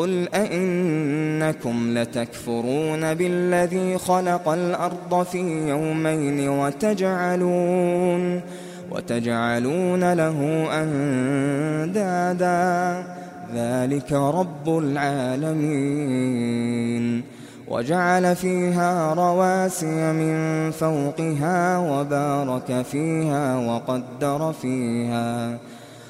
قل أئنكم لتكفرون بالذي خلق الأرض في يومين وتجعلون وتجعلون له أندادا. ذلك رب العالمين. وجعل فيها رواسي من فوقها وبارك فيها وقدر فيها. وقدر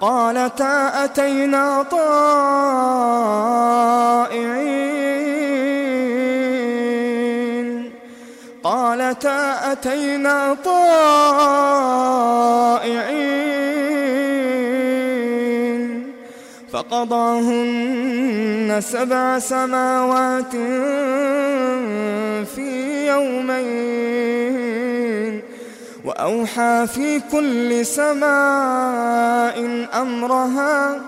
قالتا أتينا طائعين. قالتا أتينا طائعين. فقضاهن سبع سماوات في يومين. وأوحى في كل سماء أمرها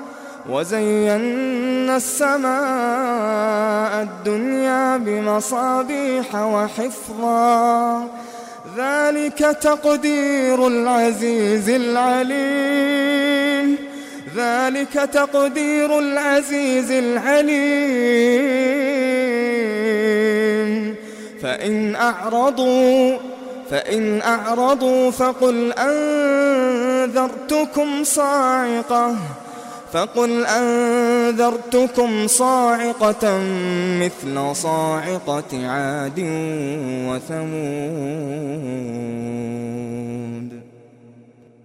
وزينا السماء الدنيا بمصابيح وحفظا. ذلك تقدير العزيز العليم. ذلك تقدير العزيز العليم. فإن أعرضوا فإن أعرضوا فقل أنذرتكم صاعقة فقل أنذرتكم صاعقة مثل صاعقة عاد وثمود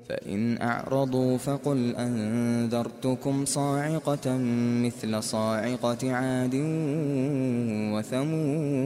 فإن أعرضوا فقل أنذرتكم صاعقة مثل صاعقة عاد وثمود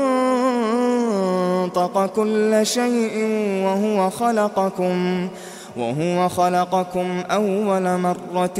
وَأَنطَقَ كُلَّ شَيْءٍ وَهُوَ خَلَقَكُمْ وَهُوَ خَلَقَكُمْ أَوَّلَ مَرَّةٍ